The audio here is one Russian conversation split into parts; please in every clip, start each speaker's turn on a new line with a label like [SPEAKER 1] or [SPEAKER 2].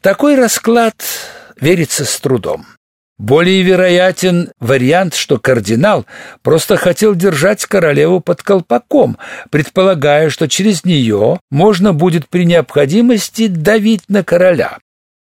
[SPEAKER 1] Такой расклад верится с трудом. Более вероятен вариант, что кардинал просто хотел держать королеву под колпаком, предполагая, что через нее можно будет при необходимости давить на короля.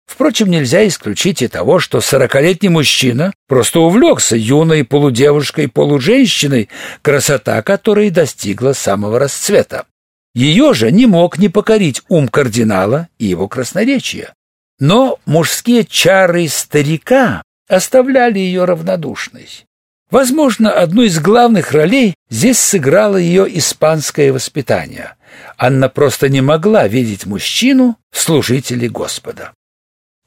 [SPEAKER 1] Впрочем, нельзя исключить и того, что сорокалетний мужчина просто увлекся юной полудевушкой-полуженщиной, красота которой достигла самого расцвета. Ее же не мог не покорить ум кардинала и его красноречие. Но мужские чары старика оставляли ее равнодушной. Возможно, одну из главных ролей здесь сыграло ее испанское воспитание. Анна просто не могла видеть мужчину в служителе Господа.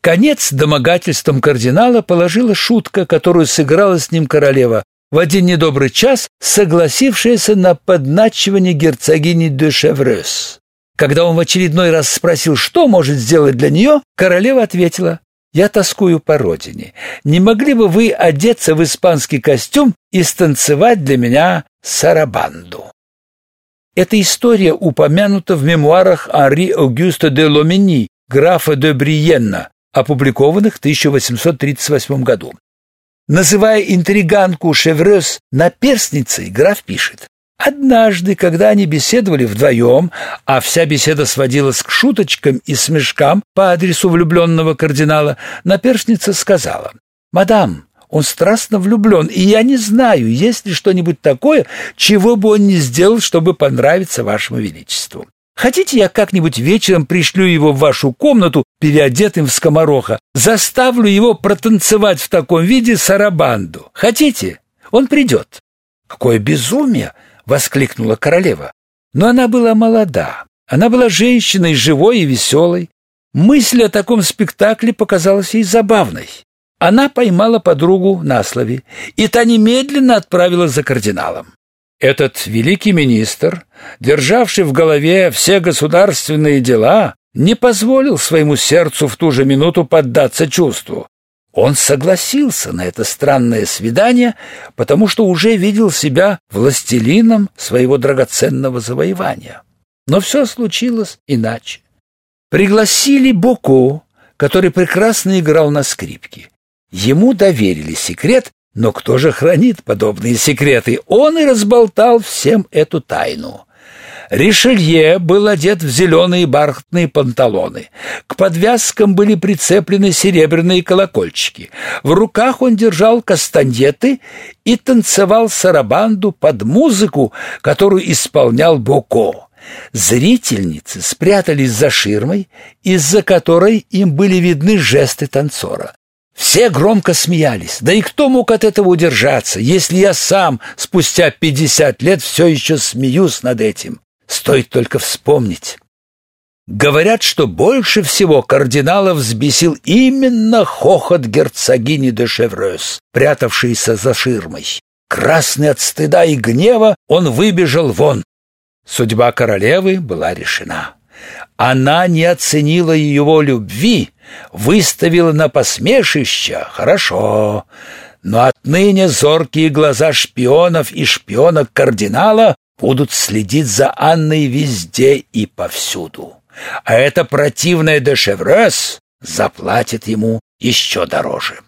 [SPEAKER 1] Конец домогательствам кардинала положила шутка, которую сыграла с ним королева, в один недобрый час согласившаяся на подначивание герцогини де Шеврес. Когда он в очередной раз спросил, что может сделать для нее, королева ответила, «Я тоскую по родине. Не могли бы вы одеться в испанский костюм и станцевать для меня сарабанду?» Эта история упомянута в мемуарах Анри Аугюста де Ломени, графа де Бриенна, опубликованных в 1838 году. Называя интриганку Шеврёс наперстницей, граф пишет: Однажды, когда они беседовали вдвоем, а вся беседа сводилась к шуточкам и смешкам по адресу влюбленного кардинала, наперстница сказала: "Мадам, он страстно влюблен, и я не знаю, есть ли что-нибудь такое, чего бы он не сделал, чтобы понравиться вашему величеству. Хотите, я как-нибудь вечером пришлю его в вашу комнату, переодетым в скомороха, заставлю его протанцевать в таком виде сарабанду? Хотите? Он придет». «Какое безумие!» — воскликнула королева. Но она была молода. Она была женщиной живой и веселой. Мысль о таком спектакле показалась ей забавной. Она поймала подругу на слове, и та немедленно отправилась за кардиналом. Этот великий министр, державший в голове все государственные дела, не позволил своему сердцу в ту же минуту поддаться чувству. Он согласился на это странное свидание, потому что уже видел себя властелином своего драгоценного завоевания. Но все случилось иначе. Пригласили Боко, который прекрасно играл на скрипке. Ему доверили секрет, но кто же хранит подобные секреты? Он и разболтал всем эту тайну. Ришелье был одет в зеленые бархатные панталоны. К подвязкам были прицеплены серебряные колокольчики. В руках он держал кастаньеты и танцевал сарабанду под музыку, которую исполнял Боко. Зрительницы спрятались за ширмой, из-за которой им были видны жесты танцора. Все громко смеялись. Да и кто мог от этого удержаться, если я сам спустя пятьдесят лет все еще смеюсь над этим? Стоит только вспомнить. Говорят, что больше всего кардинала взбесил именно хохот герцогини де Шеврёс, прятавшейся за ширмой. Красный от стыда и гнева, он выбежал вон. Судьба королевы была решена. Она не оценила его любви, выставила на посмешище, хорошо, но отныне зоркие глаза шпионов и шпионок кардинала будут следить за Анной везде и повсюду. А эта противная де Шеврес заплатит ему еще дороже.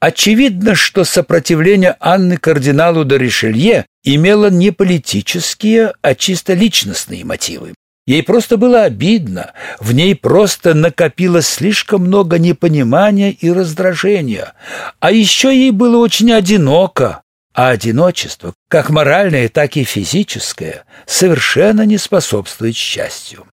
[SPEAKER 1] Очевидно, что сопротивление Анны кардиналу де Ришелье имело не политические, а чисто личностные мотивы. Ей просто было обидно, в ней просто накопилось слишком много непонимания и раздражения. А еще ей было очень одиноко, а одиночество, как моральное, так и физическое, совершенно не способствует счастью.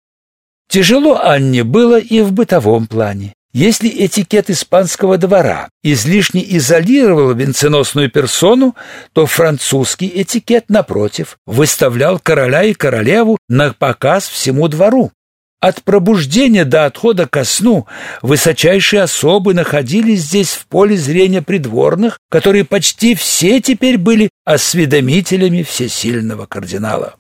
[SPEAKER 1] Тяжело Анне было и в бытовом плане. Если этикет испанского двора излишне изолировал венценосную персону, то французский этикет, напротив, выставлял короля и королеву на показ всему двору. От пробуждения до отхода ко сну высочайшие особы находились здесь в поле зрения придворных, которые почти все теперь были осведомителями всесильного кардинала.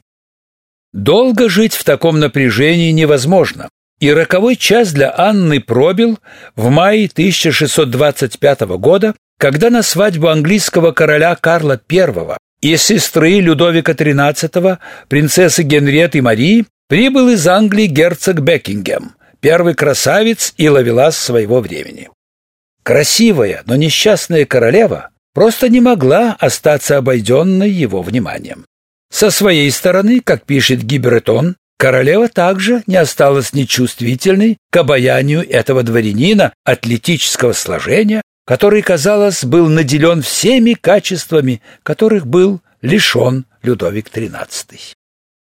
[SPEAKER 1] Долго жить в таком напряжении невозможно. И роковой час для Анны пробил в мае 1625 года, когда на свадьбу английского короля Карла I и сестры Людовика XIII, принцессы Генриетты Марии, прибыл из Англии герцог Бекингем, первый красавец и ловелас своего времени. Красивая, но несчастная королева просто не могла остаться обойденной его вниманием. Со своей стороны, как пишет Гибертон, королева также не осталась нечувствительной к обаянию этого дворянина атлетического сложения, который, казалось, был наделен всеми качествами, которых был лишен Людовик XIII.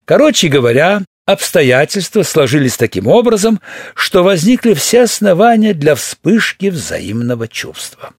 [SPEAKER 1] Короче говоря, обстоятельства сложились таким образом, что возникли все основания для вспышки взаимного чувства.